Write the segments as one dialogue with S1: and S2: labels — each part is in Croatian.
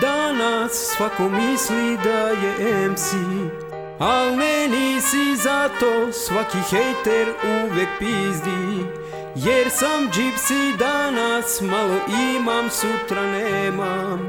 S1: Danas svako misli da je MC Al ne nisi zato svaki hejter uvek pizdi. Jer sam gypsy danas malo imam sutra nemam.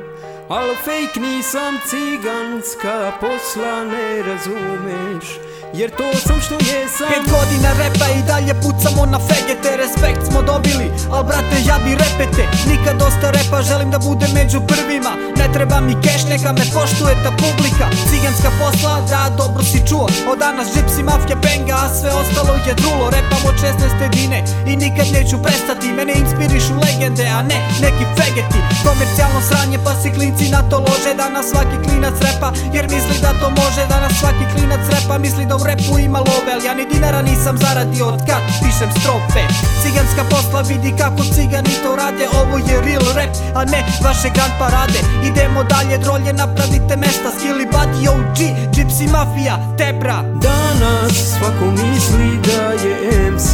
S1: Al fake nisam ciganska posla ne razumeš jer to sam što jesam.
S2: Pet godina repa i dalje pucamo na fegete. Respekt smo dobili, al brate ja bi repete. Nikad dosta repa, želim da budem među prvima. Ne treba mi keš, neka me poštuje ta publika. Ciganska posla, da dobro si čuo. Od danas gypsy, mafija, penga, sve ostalo je drulo Repam od 16 dine i nikad neću prestati. Mene inspirišu legende, a ne neki fegeti. Komercijalno sranje pa si klinci na to lože. Danas svaki klinac repa jer misli da to može. Danas svaki klinac repa misli da u repu ima love Al ja ni dinara nisam zaradio od kad pišem strofe. Ciganska posla vidi kako cigani to rade. Ovo je real rap, a ne vaše grand parade. Idemo dalje drolje, napravite mesta. Skilly Buddy OG, Gypsy Mafia, Tebra.
S1: Danas svako misli da je MC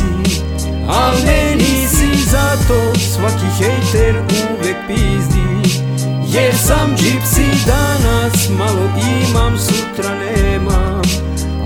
S1: Al ne nisi zato svaki hejter uvek pizdi. Jer sam gypsy danas malo imam sutra nemam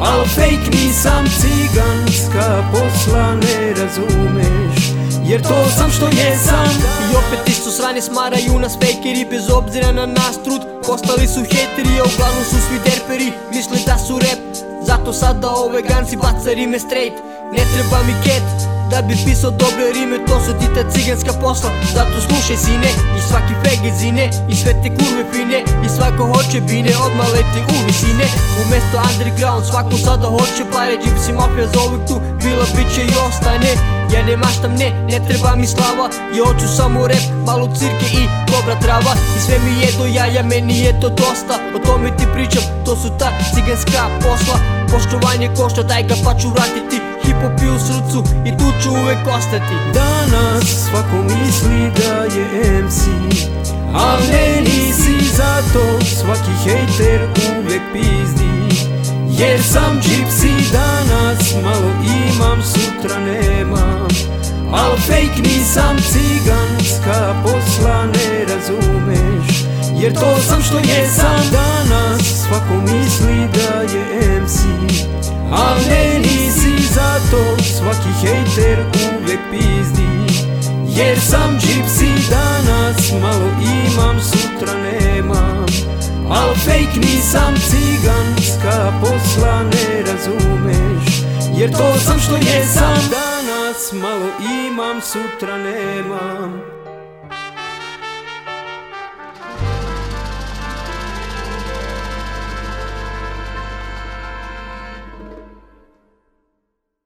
S1: Al fake nisam ciganska posla ne razumeš. Jer to sam što jesam.
S3: I opet isto sranje smaraju nas fejkeri Bez obzira na nas trud Postali su heteri, a uglavnom su svi derperi. Misle da su rap Zato sada ove ganci baca rime straight. Ne treba mi cat da bi pisao dobre rime, to su ti ta ciganska posla. Zato slušaj sine, i svaki fege zine I sve te kurve fine, i svako hoće bine Odmah leti u visine, umesto underground Svako sada hoće pare, gypsy mafija za uvijek tu Bila bit će i ostane ja ne maštam ne, ne treba mi slava. Ja hoću samo rap, malo cirke i dobra trava. I sve mi je do jaja, meni je to dosta. O tome ti pričam, to su ta ciganska posla. Poštovanje košta, daj ga pa ću vratiti. Hip hop u srcu i tu ću uvek ostati.
S1: Danas svako misli da je MC Al ne nisi zato svaki hejter uvek pizdi. Jer sam gypsy danas malo imam sutra nemam Al fake nisam ciganska posla ne razumeš. Jer to sam što jesam Danas svako misli da je MC Al ne nisi zato svaki hejter uvek pizdi. Jer sam gypsy danas malo imam sutra nemam Al fake nisam ciganska posla ne razumeš. Jer to sam što jesam Danas malo imam sutra nemam